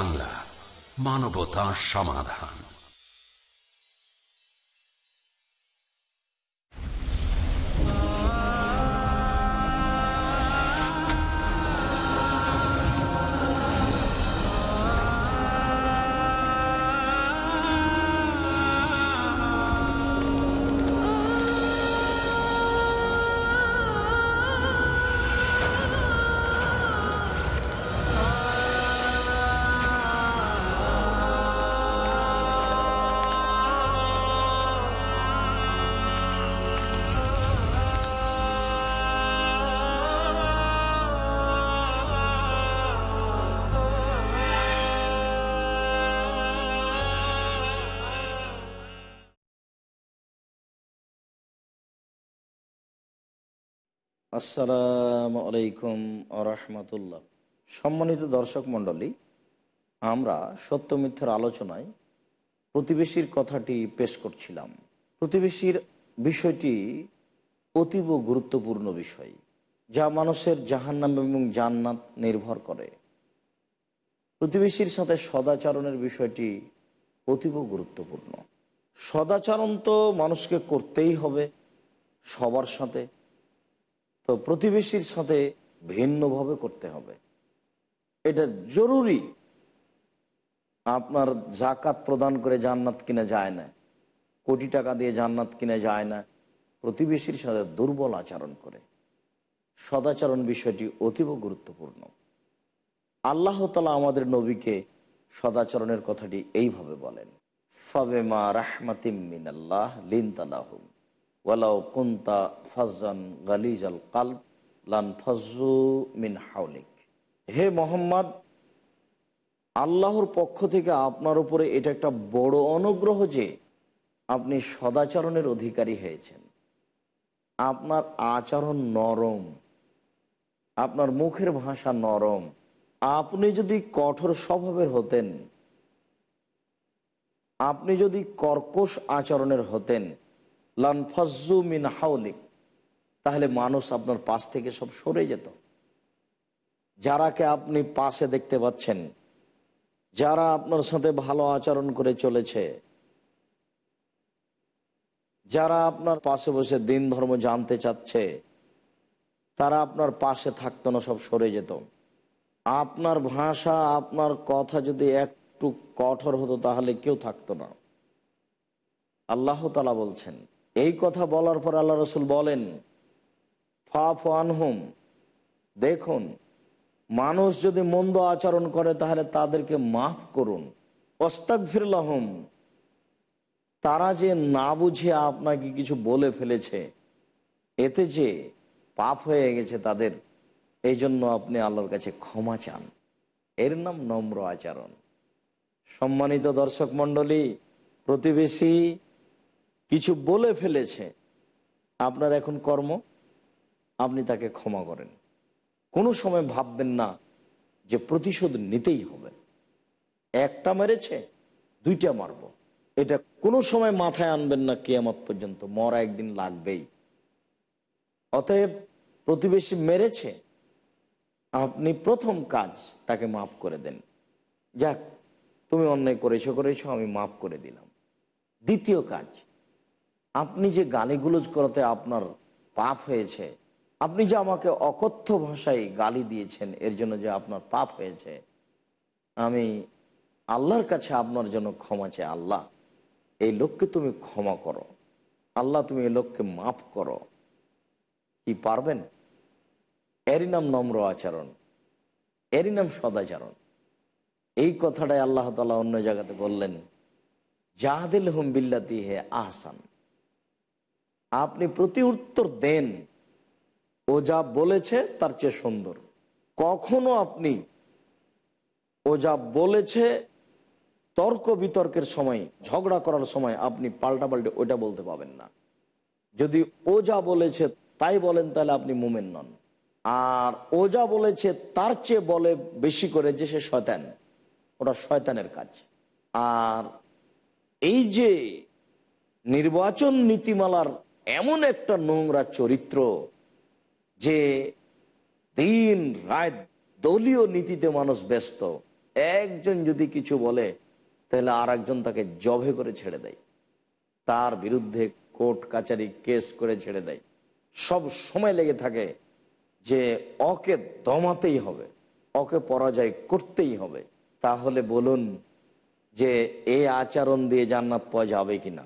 বাংলা মানবতা সমাধান। আসসালামু আলাইকুম আরহামতুল্লাহ সম্মানিত দর্শক মণ্ডলী, আমরা সত্য মিথ্যার আলোচনায় প্রতিবেশীর কথাটি পেশ করছিলাম। প্রতিবেশীর বিষয়টি অতীব গুরুত্বপূর্ণ বিষয়, যা মানুষের জাহান্নাম এবং জান্নাত নির্ভর করে। প্রতিবেশীর সাথে সদাচরণের বিষয়টি অতীব গুরুত্বপূর্ণ। সদাচরণ তো মানুষকে করতেই হবে সবার সাথে। তো প্রতিবেশীর সাথে ভিন্নভাবে করতে হবে। এটা জরুরি। আপনার জাকাত প্রদান করে জান্নাত কিনে যায় না। কোটি টাকা দিয়ে জান্নাত কিনে যায় না। প্রতিবেশীর সাথে দুর্বল আচরণ করে। সদাচরণ বিষয়টি অতীব গুরুত্বপূর্ণ। আল্লাহ তালা আমাদের নবীকে সদাচরণের কথাটি এইভাবে বলেন, ফাবেমা রাহমাতিম মিনাল্লাহ লিন তালাহুম ওয়ালাউ কুন্তা ফাজান গালিজ আল লান ফজু মিন হাউলিক হে মোহাম্মদ, আল্লাহর পক্ষ থেকে আপনার উপরে এটা একটা বড় অনুগ্রহ যে আপনি সদাচরণের অধিকারী হয়েছেন। আপনার আচরণ নরম, আপনার মুখের ভাষা নরম। আপনি যদি কঠোর স্বভাবের হতেন, আপনি যদি কর্কশ আচরণের হতেন লানফাজু মিন হাউলিক তাহলে মানুষ আপনার পাশ থেকে সব সরে যেত। যারাকে আপনি পাশে দেখতে পাচ্ছেন, যারা আপনার সাথে ভালো আচরণ করে চলেছে, যারা আপনার পাশে বসে দিন ধর্ম জানতে চাচ্ছে, তারা আপনার পাশে থাকতো না, সব সরে যেত। আপনার ভাষা, আপনার কথা যদি একটু কঠোর হতো, তাহলে কেউ থাকতো না। আল্লাহ তালা বলছেন এই কথা বলার পর আল্লাহ রসুল বলেন, ফাফ আনহুম, দেখুন, মানুষ যদি মন্দ আচরণ করে তাহলে তাদেরকে মাফ করুন। অস্তাক ফিরলাহম তারা যে না বুঝে আপনাকে কিছু বলে ফেলেছে, এতে যে পাপ হয়ে গেছে তাদের, এই জন্য আপনি আল্লাহর কাছে ক্ষমা চান। এর নাম নম্র আচরণ। সম্মানিত দর্শক মণ্ডলী, প্রতিবেশী কিছু বলে ফেলেছে, আপনার এখন কর্ম, আপনি তাকে ক্ষমা করেন। কোনো সময় ভাববেন না যে প্রতিশোধ নিতেই হবে। একটা মেরেছে, দুইটা মারব। এটা কোনো সময় মাথায় আনবেন না কেয়ামত পর্যন্ত, মরা একদিন লাগবেই। অতএব প্রতিবেশী মেরেছে, আপনি প্রথম কাজ তাকে মাফ করে দেন। যাক, তুমি অন্যায় করেছ করেছ, আমি মাফ করে দিলাম। দ্বিতীয় কাজ আপনি যে গালিগুলোজ করতে আপনার পাপ হয়েছে, আপনি যে আমাকে অকথ্য ভাষায় গালি দিয়েছেন, এর জন্য যে আপনার পাপ হয়েছে, আমি আল্লাহর কাছে আপনার জন্য ক্ষমা চাই। আল্লাহ, এই লোককে তুমি ক্ষমা করো। আল্লাহ, তুমি এই লোককে মাফ করো। কি পারবেন? এরই নাম নম্র আচরণ, এরই নাম সদাচরণ। এই কথাটাই আল্লাহ তালা অন্য জায়গাতে বললেন জাহাদিল হুম বিল্লাতি হে আহসান। আপনি প্রতি উত্তর দেন। ও যা বলেছে তার চেয়ে সুন্দর। কখনো আপনি ও যা বলেছে তর্ক বিতর্কের সময়, ঝগড়া করার সময় আপনি পাল্টা পাল্টে ওটা বলতে পাবেন না। যদি ও যা বলেছে তাই বলেন তাহলে আপনি মুমেন নন। আর ও যা বলেছে তার চেয়ে বলে বেশি করে যে সে শয়তান, ওটা শয়তানের কাজ। আর এই যে নির্বাচন নীতিমালার এমন একটা নোংরা চরিত্র যে দিন রায় দলীয় নীতিতে মানুষ ব্যস্ত। একজন যদি কিছু বলে, তাহলে আর একজন তাকে জবে করে ছেড়ে দেয়। তার বিরুদ্ধে কোর্ট কাচারি কেস করে ছেড়ে দেয়। সব সময় লেগে থাকে যে অকে দমাতেই হবে অকে পরাজয় করতেই হবে। তাহলে বলুন যে এ আচরণ দিয়ে জান্নাত পাওয়া যাবে কিনা?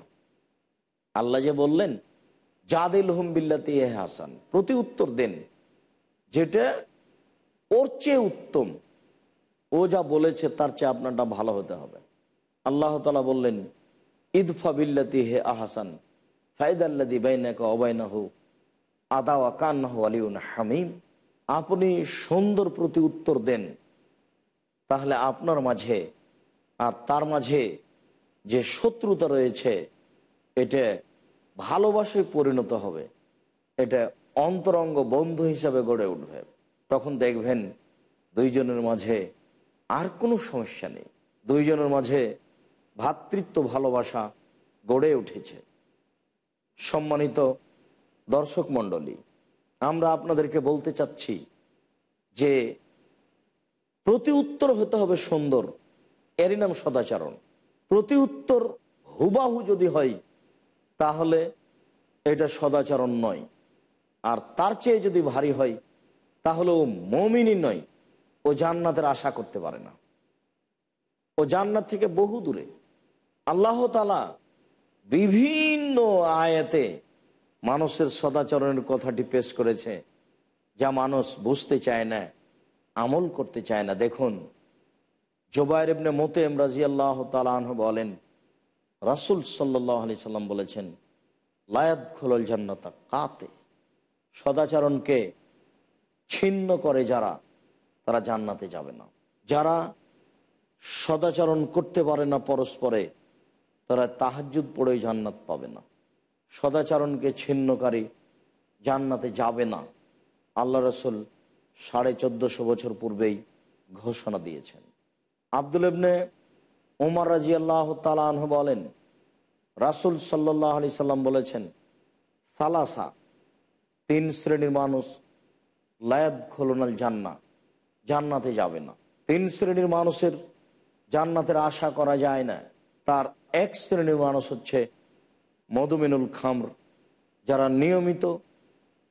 আল্লাহ যে বললেন জাদিল হুম বিল্লাতি এ হাসান। প্রতি উত্তর দেন, যেটা ওর চেয়ে উত্তম। ও যা বলেছে তার চেয়ে আপনারটা ভালো হতে হবে। আল্লাহ তালা বললেন, ইদফা বিল্লাতি হে আহাসান ফাইদাল্লাদি বাইনাকা অবাইনাহু আদাওয়া কান্নাহ আলিউন হামিম। আপনি সুন্দর প্রতি উত্তর দেন, তাহলে আপনার মাঝে আর তার মাঝে যে শত্রুতা রয়েছে, এটা ভালোবাসায় পরিণত হবে। এটা অন্তরঙ্গ বন্ধু হিসাবে গড়ে উঠবে। তখন দেখবেন দুইজনের মাঝে আর কোনো সমস্যা নেই। দুইজনের মাঝে ভ্রাতৃত্ব ভালোবাসা গড়ে উঠেছে। সম্মানিত দর্শক মণ্ডলী, আমরা আপনাদেরকে বলতে চাচ্ছি যে প্রতি উত্তর হতে হবে সুন্দর, এরই নাম সদাচরণ। প্রতি উত্তর হুবাহু যদি হয় তাহলে এটা সদাচরণ নয়। আর তার চেয়ে যদি ভারী হয়, তাহলে ও মমিনই নয়। ও জান্নাতের আশা করতে পারে না। ও জান্নাত থেকে বহু দূরে। আল্লাহ তালা বিভিন্ন আয়াতে মানুষের সদাচরণের কথাটি পেশ করেছে, যা মানুষ বুঝতে চায় না, আমল করতে চায় না। দেখুন, জোবাইর ইবনে মোতেম রাজি আল্লাহ তালাহ বলেন রাসুল সাল্লাহ আলি সাল্লাম বলেছেন লায়াত খোলল জান্নাতা, কাতে। সদাচরণকে ছিন্ন করে যারা, তারা জান্নাতে যাবে না। যারা সদাচরণ করতে পারে না পরস্পরে, তারা তাহাজুদ পড়েই জান্নাত পাবে না। সদাচরণকে ছিন্নকারী জান্নাতে যাবে না। আল্লাহ রসুল সাড়ে চোদ্দশো বছর পূর্বেই ঘোষণা দিয়েছেন। আব্দুল ইবনে ওমর রাজি আল্লাহ তালাহ বলেন, রাসুল সাল্লাহ আলি সাল্লাম বলেছেন, সালাসা, তিন শ্রেণির মানুষ লায়াদ খোলনাল জান্না, জান্নাতে যাবে না। তিন শ্রেণির মানুষের জান্নাতের আশা করা যায় না। তার এক শ্রেণির মানুষ হচ্ছে মধুমিনুল খামর, যারা নিয়মিত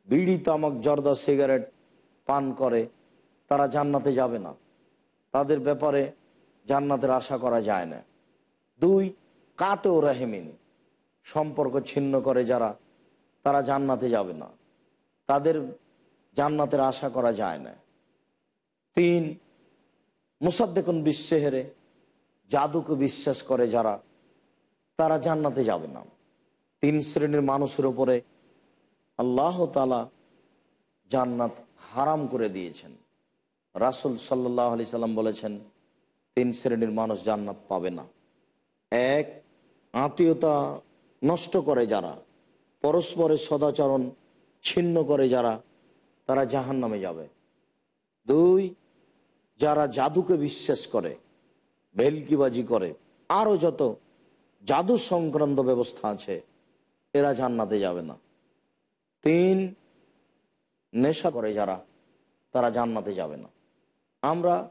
বিড়ি, তামাক, জর্দা, সিগারেট পান করে, তারা জান্নাতে যাবে না। তাদের ব্যাপারে জান্নাতের আশা করা যায় না। দুই, কাতে ও রাহেমিন, সম্পর্ক ছিন্ন করে যারা, তারা জান্নাতে যাবে না। তাদের জান্নাতের আশা করা যায় না। তিন, মুসাদ্দেকুন বিশ্বেহেরে জাদুকে বিশ্বাস করে যারা, তারা জান্নাতে যাবে না। তিন শ্রেণির মানুষের ওপরে আল্লাহ তালা জান্নাত হারাম করে দিয়েছেন। রাসুল সাল্লাহ আলি সাল্লাম বলেছেন তিন শ্রেণির মানুষ জান্নাত পাবে না। এক, আত্মীয়তা নষ্ট করে যারা, পরস্পরের সদাচরণ ছিন্ন করে যারা, তারা জাহান নামে যাবে। দুই, যারা জাদুকে বিশ্বাস করে, ভেলকিবাজি করে আরও যত জাদু সংক্রান্ত ব্যবস্থা আছে, এরা জান্নাতে যাবে না। তিন, নেশা করে যারা, তারা জান্নাতে যাবে না। আমরা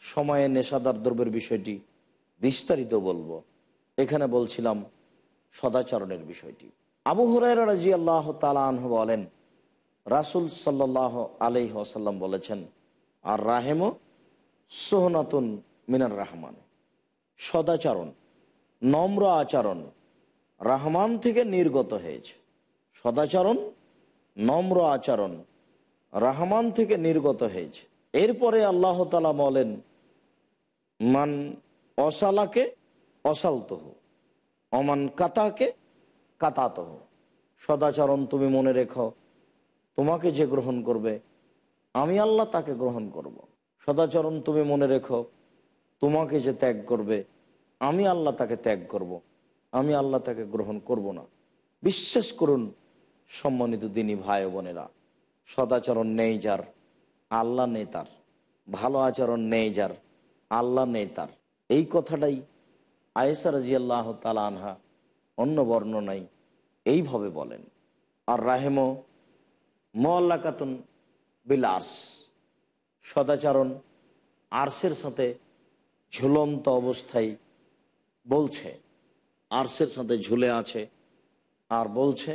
সময়ে নেশাদার দ্রব্যের বিষয়টি বিস্তারিত বলব। এখানে বলছিলাম সদাচরণের বিষয়টি। আবু হরাইরা রাজি আল্লাহ তালাহ বলেন, রাসুল সাল্লাহ আলহ আসাল্লাম বলেছেন, আর রাহেমো সোহনাতুন মিনার রাহমান। সদাচরণ, নম্র আচরণ রাহমান থেকে নির্গত হয়েছে। সদাচরণ, নম্র আচরণ রাহমান থেকে নির্গত হয়েছে। এরপরে আল্লাহ তালা বলেন মান অসালাকে অসালতহ, অমান কাতাকে কাতাতহ সদাচরণ তুমি মনে রেখো, তোমাকে যে গ্রহণ করবে, আমি আল্লাহ তাকে গ্রহণ করব। সদাচরণ তুমি মনে রেখো, তোমাকে যে ত্যাগ করবে, আমি আল্লাহ তাকে ত্যাগ করব। আমি আল্লাহ তাকে গ্রহণ করব না বিশ্বাস করুন, সম্মানিত দিনী ভাই বোনেরা, সদাচরণ নেই যার, আল্লাহ নেই তার, ভালো আচরণ নেই যার আল্লাহ নেই তার। এই কথাটাই আয়েসা রাজি আল্লাহ তালা আনহা অন্য বর্ণনাই এইভাবে বলেন। আর রাহেমো মোয়াল্লাকাতুন বিল আর্স সদাচরণ আর্সের সাথে ঝুলন্ত অবস্থায় বলছে। আর্সের সাথে ঝুলে আছে আর বলছে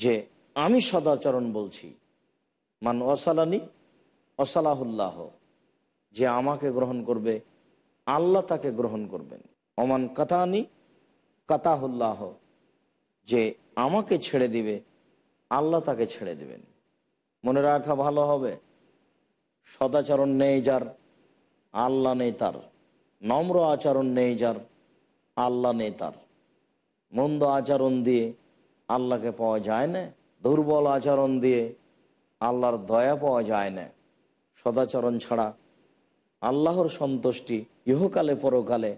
যে, আমি সদাচরণ বলছি। মান অসালানি অসালাহুল্লাহ যে আমাকে গ্রহণ করবে, আল্লাহ তাকে গ্রহণ করবেন। অমান কাতানি কাতাহুল্লাহ, যে আমাকে ছেড়ে দিবে, আল্লাহ তাকে ছেড়ে দিবেন। মনে রাখা ভালো হবে, সদাচরণ নেই যার, আল্লাহ নেই তার। নম্র আচরণ নেই যার, আল্লাহ নেই তার। মন্দ আচরণ দিয়ে আল্লাহকে পাওয়া যায় না, দুর্বল আচরণ দিয়ে আল্লাহর দয়া পাওয়া যায় না। সদাচরণ ছাড়া আল্লাহর সন্তুষ্টি ইহকালে পরকালে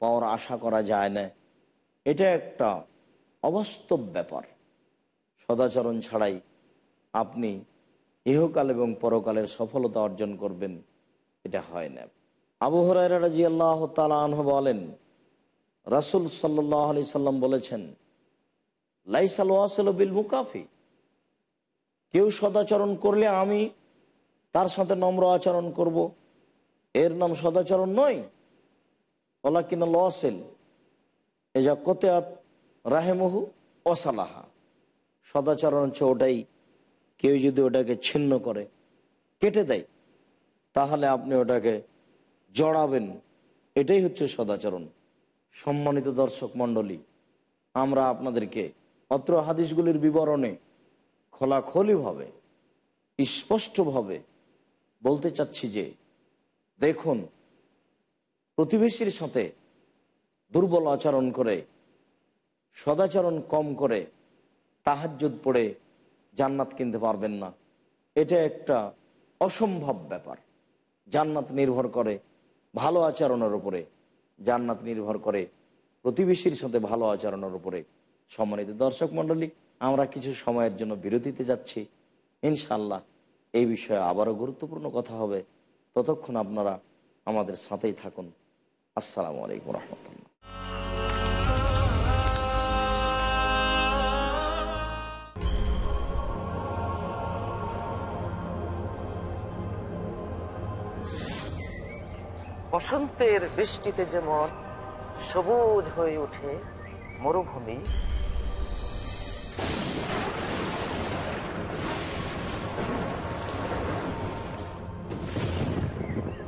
পাওয়ার আশা করা যায় না। এটা একটা অবাস্তব ব্যাপার। সদাচরণ ছাড়াই আপনি ইহকাল এবং পরকালের সফলতা অর্জন করবেন, এটা হয় না। আবু হরাইরা রাজি আল্লাহ তালাহ বলেন, রাসুল সাল্লাহ আলি সাল্লাম বলেছেন, লাইসাল ওয়াসল বিল মুকাফি। কেউ সদাচরণ করলে আমি তার সাথে নম্র আচরণ করব এর নাম সদাচরণ নয়। ওলা কিনা লসেল এ যা কোতেয়াত রাহেমহু অসালাহা সদাচরণ হচ্ছে ওটাই, কেউ যদি ওটাকে ছিন্ন করে, কেটে দেয়, তাহলে আপনি ওটাকে জড়াবেন। এটাই হচ্ছে সদাচরণ। সম্মানিত দর্শক মণ্ডলী, আমরা আপনাদেরকে অত্র হাদিসগুলির বিবরণে খোলাখলিভাবে, স্পষ্টভাবে বলতে চাচ্ছি যে দেখুন, প্রতিবেশীর সাথে দুর্বল আচরণ করে, সদাচরণ কম করে, তাহাজ্জুদ পড়ে জান্নাত কিনতে পারবেন না। এটা একটা অসম্ভব ব্যাপার। জান্নাত নির্ভর করে ভালো আচরণের উপরে, জান্নাত নির্ভর করে প্রতিবেশীর সাথে ভালো আচরণের উপরে। সম্মানিত দর্শক মণ্ডলী, আমরা কিছু সময়ের জন্য বিরতিতে যাচ্ছি। ইনশাল্লাহ এই বিষয়ে আবারও গুরুত্বপূর্ণ কথা হবে। ততক্ষণ আপনারা আমাদের সাথেই থাকুন। আসসালামু আলাইকুম রহমতুল্লাহ। বসন্তের বৃষ্টিতে যেমন সবুজ হয়ে ওঠে মরুভূমি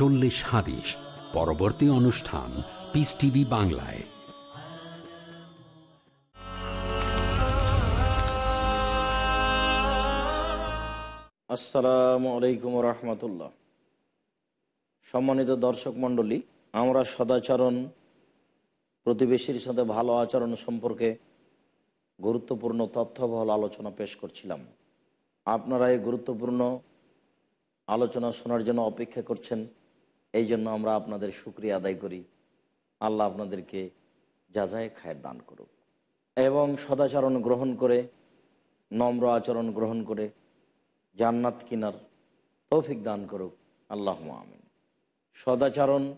চল্লিশ হাদিস। পরবর্তী অনুষ্ঠান পিস টিভি বাংলায়। আসসালামু আলাইকুম রহমতুল্লাহ। সম্মানিত দর্শক মণ্ডলী, আমরা সদাচরণ প্রতিবেশীর সাথে ভালো আচরণ সম্পর্কে গুরুত্বপূর্ণ তথ্যবহল আলোচনা পেশ করছিলাম। আপনারা এই গুরুত্বপূর্ণ আলোচনা শোনার জন্য অপেক্ষা করছেন। এই জন্য আমরা আপনাদের সুক্রিয়া আদায় করি। আল্লাহ আপনাদেরকে যাজায় খায়ের দান করুক। এবং সদাচরণ গ্রহণ করে, নম্র আচরণ গ্রহণ করে, জান্নাত কিনার তৌফিক দান করুক। আল্লাহ আমিন। সদাচরণ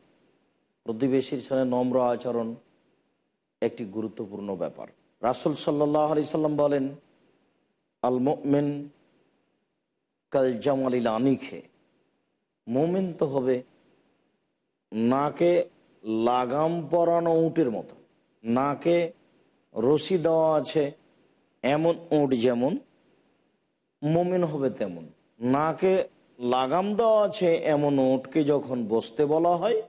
প্রতিবেশীর সঙ্গে নম্র আচরণ একটি গুরুত্বপূর্ণ ব্যাপার। রাসুল সাল্লাহ আলি সাল্লাম বলেন আল মোমেন কাল আনিখে। মোমেন তো হবে নাকে লাগাম পরানো উটের মতো। নাকে রশি দেওয়া আছে এমন উট যেমন, মোমেন হবে তেমন। নাকে লাগাম দেওয়া আছে এমন উটকে যখন বসতে বলা হয়,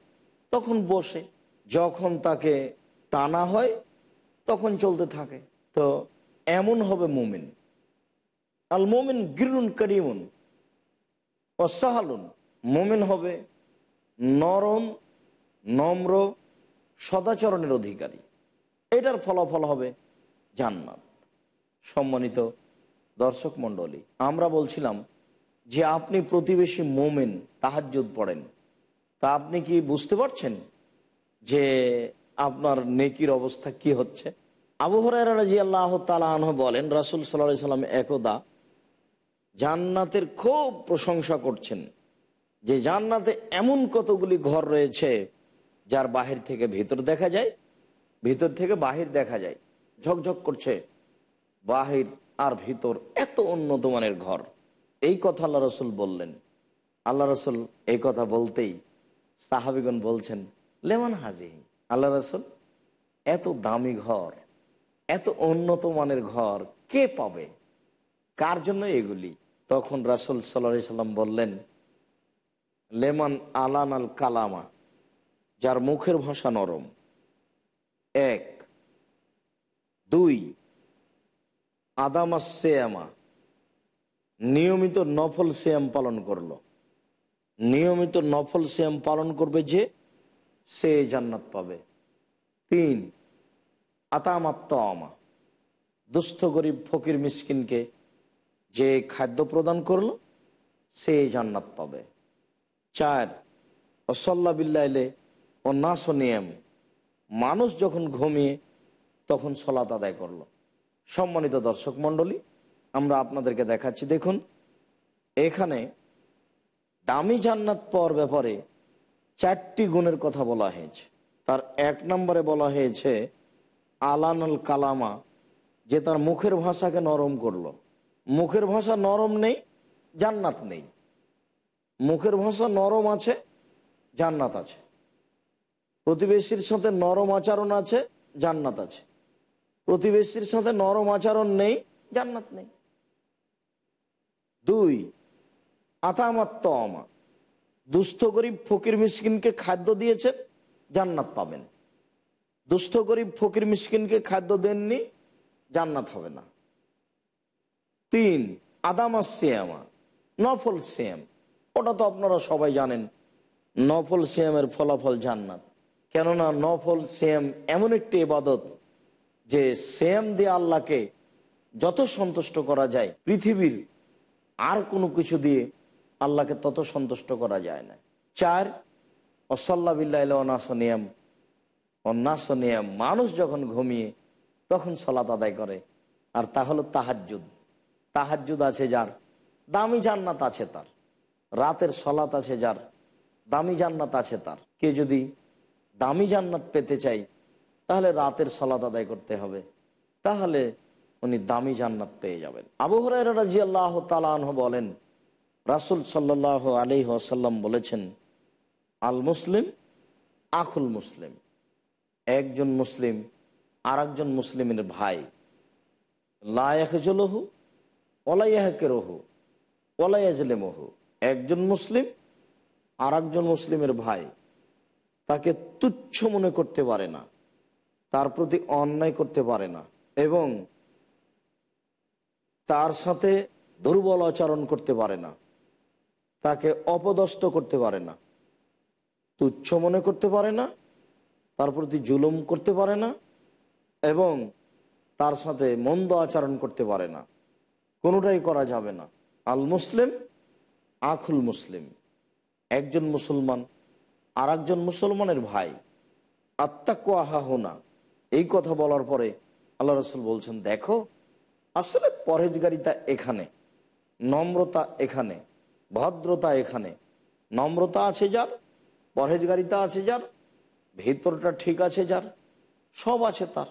তখন বসে। যখন তাকে টানা হয়, তখন চলতে থাকে। তো এমন হবে মোমেন। আল মোমেন গিরুন করিমুন অসাহালুন মোমেন হবে নরম, নম্র, সদাচরণের অধিকারী। এটার ফলাফল হবে জান্নাত। সম্মানিত দর্শক মণ্ডলী, আমরা বলছিলাম যে আপনি প্রতিবেশী মোমেন, তাহাজ্জুদ পড়েন। তা আপনি কি বুঝতে পারছেন যে আপনার নেকির অবস্থা কি হচ্ছে? আবু হরাজি আল্লাহ তালাহ বলেন, রাসুল সাল্লাহ সাল্লাম একদা জান্নাতের খুব প্রশংসা করছেন। যে জান্নাতে এমন কতগুলি ঘর রয়েছে যার বাহির থেকে ভিতর দেখা যায়, ভিতর থেকে বাহির দেখা যায়, ঝকঝক করছে, বাহির আর ভিতর এত উন্নত মানের ঘর। এই কথা আল্লাহ রসুল বললেন। আল্লাহ রসুল এই কথা বলতেই সাহাবিগণ বলছেন, লেমন হাজি আল্লাহ রসুল, এত দামি ঘর, এত উন্নত মানের ঘর কে পাবে? কার জন্য এগুলি? তখন রাসুল সাল্লা সাল্লাম বললেন লেমান আলান আল কালামা, যার মুখের ভাষা নরম। এক। দুই। আদামা সেয়ামা, নিয়মিত নফল শ্যাম পালন করল। নিয়মিত নফল শ্যাম পালন করবে যে, সে জান্নাত পাবে। তিন। আতামাত্ম আমা দুস্থ গরিব ফকির মিসকিনকে যে খাদ্য প্রদান করল, সে জান্নাত পাবে। চার, অসল্লা বিল্লাইলে ও নাস নিয়ম। মানুষ যখন ঘুমিয়ে, তখন সলাত আদায় করল। সম্মানিত দর্শক মণ্ডলী, আমরা আপনাদেরকে দেখাচ্ছি, দেখুন, এখানে দামি জান্নাত পাওয়ার ব্যাপারে চারটি গুণের কথা বলা হয়েছে। তার এক নম্বরে বলা হয়েছে, আলানুল কালামা, যে তার মুখের ভাষাকে নরম করল। মুখের ভাষা নরম নেই, জান্নাত নেই। মুখের ভাষা নরম আছে, জান্নাত আছে। প্রতিবেশীর সাথে নরম আচরণ আছে, জান্নাত আছে। প্রতিবেশীর সাথে নরম আচরণ নেই, জান্নাত নেই। দুই আতামাত্ম আমা দুস্থ গরিব ফকির মিসকিনকে খাদ্য দিয়েছেন, জান্নাত পাবেন। দুস্থ গরিব ফকির মিসকিনকে খাদ্য দেননি, জান্নাত হবে না। তিন, আদামা সিয়ামা, নফল সিয়াম। ওটা তো আপনারা সবাই জানেন, নফল সিয়ামের ফলাফল জান্নাত। কেননা নফল সিয়াম এমন একটি ইবাদত যে শ্যাম দিয়ে আল্লাহকে যত সন্তুষ্ট করা যায়, পৃথিবীর আর কোনো কিছু দিয়ে আল্লাহকে তত সন্তুষ্ট করা যায় না। চার, অসল্লা বিল্লাহ অনাসনিয়াম অন্যাসনিয়াম মানুষ যখন ঘুমিয়ে তখন সলাত আদায় করে। আর তা হলো তাহাজুদ তাহাজুদ আছে যার, দামি জান্নাত আছে তার। রাতের সলাত আছে যার, দামি জান্নাত আছে তার। কে যদি দামি জান্নাত পেতে চাই তাহলে রাতের সলাত আদায় করতে হবে। তাহলে উনি দামি জান্নাত পেয়ে যাবেন। আবু হরাই রাজি আল্লাহ তালাহ বলেন, রাসুল সাল্লাহ আলি আসাল্লাম বলেছেন, আল মুসলিম আখুল মুসলিম। একজন মুসলিম আর একজন মুসলিমের ভাই। লাহু ওলাইয়াহকে রহু ওলাইয়াজলেমহু একজন মুসলিম আর মুসলিমের ভাই। তাকে তুচ্ছ মনে করতে পারে না, তার প্রতি অন্যায় করতে পারে না এবং তার সাথে দুর্বল আচরণ করতে পারে না, তাকে অপদস্থ করতে পারে না, তুচ্ছ মনে করতে পারে না, তার প্রতি জুলুম করতে পারে না এবং তার সাথে মন্দ আচরণ করতে পারে না। কোনোটাই করা যাবে না। আল মুসলিম আখুল মুসলিম। একজন মুসলমান আর একজন মুসলমানের ভাই। আত্মাকুয়াহা হোনা। এই কথা বলার পরে আল্লাহ রসুল বলছেন, দেখো, আসলে পরেজগারিতা এখানে, নম্রতা এখানে, ভদ্রতা এখানে। নম্রতা আছে যার, পরহেজগারিতা আছে যার, ভিতরটা ঠিক আছে যার, সব আছে তার,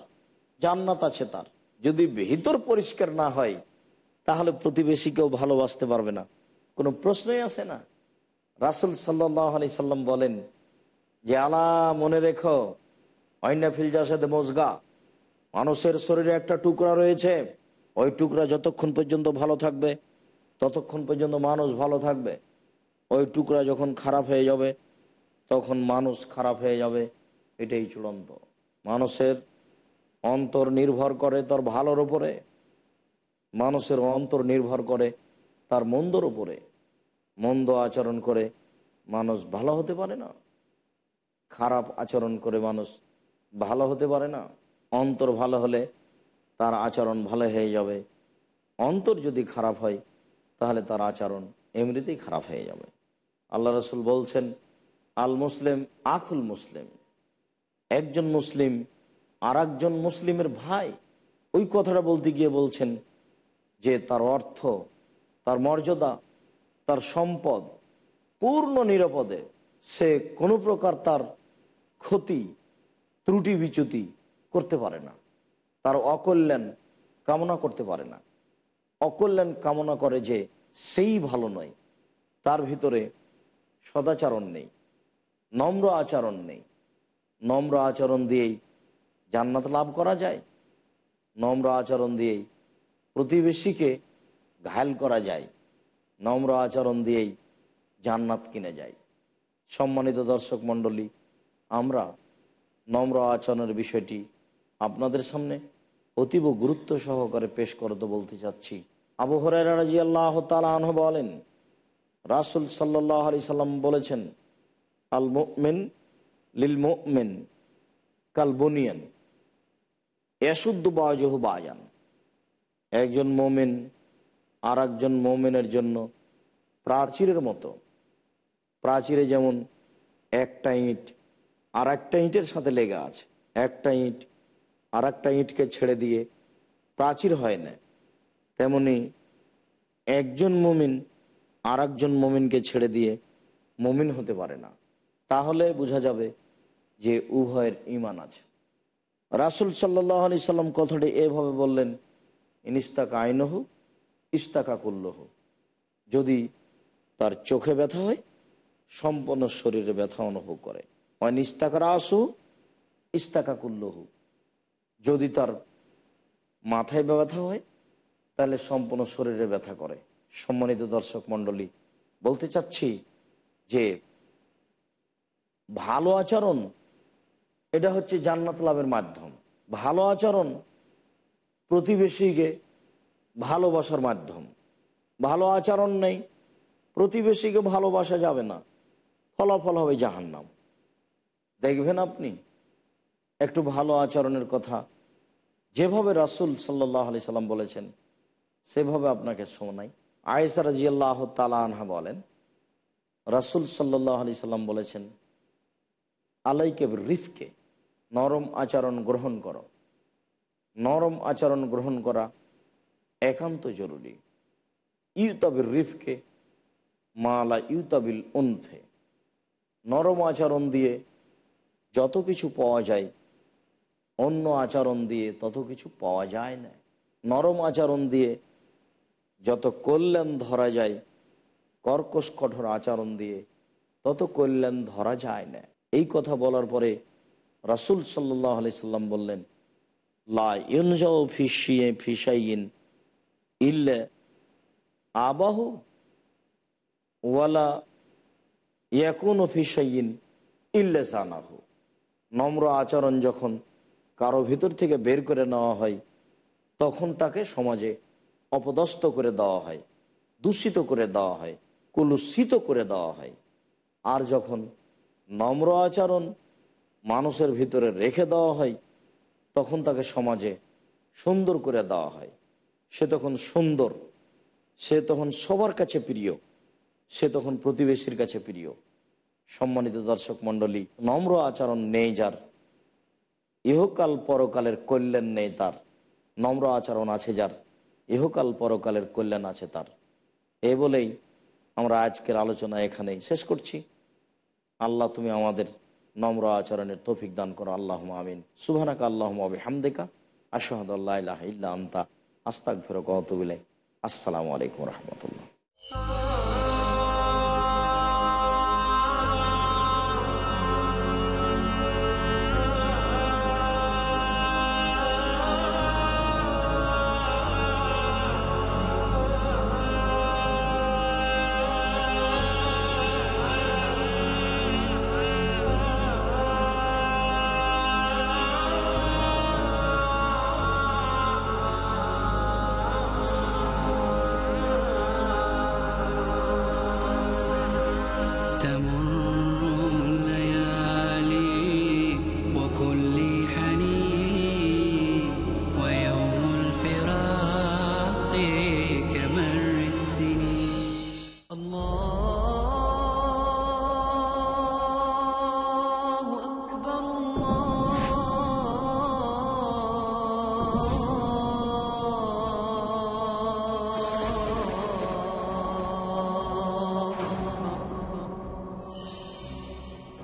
জান্নাত আছে তার। যদি ভিতর পরিষ্কার না হয়, তাহলে প্রতিবেশীকেও ভালোবাসতে পারবে না। কোনো প্রশ্নই আসে না। রাসুল সাল্লাহ আলি সাল্লাম বলেন যে, আলা, মনে রেখো অন্যা ফিলজাসাদে মজগা। মানুষের শরীরে একটা টুকরা রয়েছে, ওই টুকরা যতক্ষণ পর্যন্ত ভালো থাকবে, ততক্ষণ পর্যন্ত মানুষ ভালো থাকবে। ওই টুকরা যখন খারাপ হয়ে যাবে, তখন মানুষ খারাপ হয়ে যাবে। এটাই চূড়ান্ত। মানুষের অন্তর নির্ভর করে তার ভালোর ওপরে মানুষের অন্তর নির্ভর করে তার মন্দর উপরে, মন্দ আচরণ করে মানুষ ভালো হতে পারে না, খারাপ আচরণ করে মানুষ ভালো হতে পারে না। অন্তর ভালো হলে তার আচরণ ভালো হয়ে যাবে। অন্তর যদি খারাপ হয়, তাহলে তার আচরণ এমনিতেই খারাপ হয়ে যাবে। আল্লাহ রসুল বলছেন, আল মুসলিম আখুল মুসলিম। একজন মুসলিম আর মুসলিমের ভাই ওই কথাটা বলতে গিয়ে বলছেন যে তার অর্থ তার মর্যাদা, তার সম্পদ পূর্ণ নিরাপদে, সে কোনো প্রকার তার ক্ষতি, ত্রুটি বিচ্যুতি করতে পারে না। তার অকল্যাণ কামনা করতে পারে না। অকল্যাণ কামনা করে যে সেই ভালো নয়। তার ভিতরে সদাচরণ নেই, নম্র আচরণ নেই। নম্র আচরণ দিয়েই জান্নাত লাভ করা যায়। নম্র আচরণ দিয়েই প্রতিবেশীকে ঘায়ল করা যায়, নম্র আচরণ দিয়েই জান্নাত কিনে যায়। সম্মানিত দর্শক মণ্ডলী, আমরা নম্র আচরণের বিষয়টি আপনাদের সামনে অতীব গুরুত্ব সহকারে পেশ করতে বলতে চাচ্ছি। আবু হরাই রাজি আল্লাহ তালাহ বলেন, রাসুল সাল্লাহ আলি সাল্লাম বলেছেন, আল মোমেন লিল মোমেন কাল বনিয়ান এসুদ্দ বাজহ বাজান একজন মোমেন আর একজন মোমেনের জন্য প্রাচীরের মতো। প্রাচীরে যেমন একটা ইঁট আর একটা ইঁটের সাথে লেগে আছে। একটা ইঁট আর একটা ইঁটকে ছেড়ে দিয়ে প্রাচীর হয় না। তেমনি একজন মমিন আর একজন মমিনকে ছেড়ে দিয়ে মমিন হতে পারে না। তাহলে বোঝা যাবে যে উভয়ের ইমান আছে। রাসুল সাল্লাহ আলি সাল্লাম কথাটি এভাবে বললেন ইনিস্তাকা আইনহু ইস্তাকা কুল্লহু যদি তার চোখে ব্যথা হয়, সম্পূর্ণ শরীরে ব্যথা অনুভব করে। হয় নিস্তাকার আসু ইস্তাকা কুল্লহু যদি তার মাথায় ব্যথা হয়, তাহলে সম্পূর্ণ শরীরে ব্যথা করে। সম্মানিত দর্শক মণ্ডলী, বলতে চাচ্ছি যে ভালো আচরণ, এটা হচ্ছে জান্নাত লাভের মাধ্যম। ভালো আচরণ প্রতিবেশীকে ভালোবাসার মাধ্যম। ভালো আচরণ নেই। প্রতিবেশীকে ভালোবাসা যাবে না। ফলাফল হবে জাহান্নাম। দেখবেন আপনি, একটু ভালো আচরণের কথা। যেভাবে রাসুল সাল্লাহ আলি সাল্লাম বলেছেন, সেভাবে আপনাকে শোনাই। আয়েসা রাজিয়াল্লাহ তালা আনহা বলেন, রাসুল সাল্লাহ আলি সাল্লাম বলেছেন, আলাইকে রিফকে নরম আচরণ গ্রহণ করো। নরম আচরণ গ্রহণ করা একান্ত জরুরি। ইউতাবির রিফকে মালা ইউতাবিল উনফে। নরম আচরণ দিয়ে যত কিছু পাওয়া যায়, অন্য আচরণ দিয়ে তত কিছু পাওয়া যায় না। নরম আচরণ দিয়ে যত কল্যাণ ধরা যায়, কর্কশ কঠোর আচরণ দিয়ে তত কল্যাণ ধরা যায় না। এই কথা বলার পরে রাসুল সাল্লাহ আলি সাল্লাম বললেন, লা ইউনজাও ফিসিয়ে ফিসাইন ইল্লে আবাহু ওয়ালা ইয়াকুন ফিসাইন ইল্লে জানাহু। নম্র আচরণ যখন কারও ভিতর থেকে বের করে নেওয়া হয়, তখন তাকে সমাজে অপদস্থ করে দেওয়া হয়, দূষিত করে দেওয়া হয়, কুলুষিত করে দেওয়া হয়। আর যখন নম্র আচরণ মানুষের ভিতরে রেখে দেওয়া হয়, তখন তাকে সমাজে সুন্দর করে দেওয়া হয়। সে তখন সুন্দর, সে তখন সবার কাছে প্রিয়, সে তখন প্রতিবেশীর কাছে প্রিয়। সম্মানিত দর্শক মণ্ডলী, নম্র আচরণ নেই যার, ইহকাল পরকালের কল্যাণ নেই তার। নম্র আচরণ আছে যার, ইহকাল পরকালের কল্যাণ আছে তার। এ বলেই আমরা আজকের আলোচনা এখানেই শেষ করছি। আল্লাহ তুমি আমাদের নম্র আচরণের তৌফিক দান করো। আল্লাহ আমিন। সুবহানাকা আল্লাহ হামদেকা আশাহদ ইল্লা আন্তা। আস্তাক ফেরক কতগুলাই আসসালামু আলাইকুম রহমতুল্লাহ।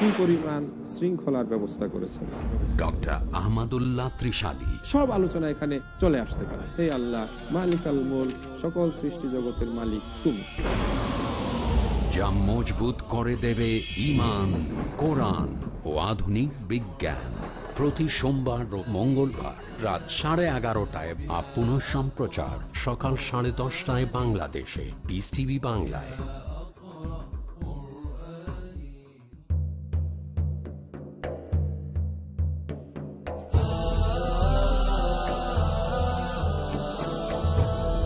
কি পরিমাণ শৃঙ্খলার ব্যবস্থা করেছেন। ডক্টর আহমদুল্লাহ ত্রিশালী। সব আলোচনা এখানে চলে আসতে পারে। হে আল্লাহ মালিক আল মোল সকল সৃষ্টি জগতের মালিক তুমি। যা মজবুত করে দেবে ইমান কোরআন ও আধুনিক বিজ্ঞান। প্রতি সোমবার ও মঙ্গলবার রাত সাড়ে এগারোটায় বা পুনঃ সম্প্রচার সকাল সাড়ে দশটায় বাংলাদেশে। টিভি বাংলায়।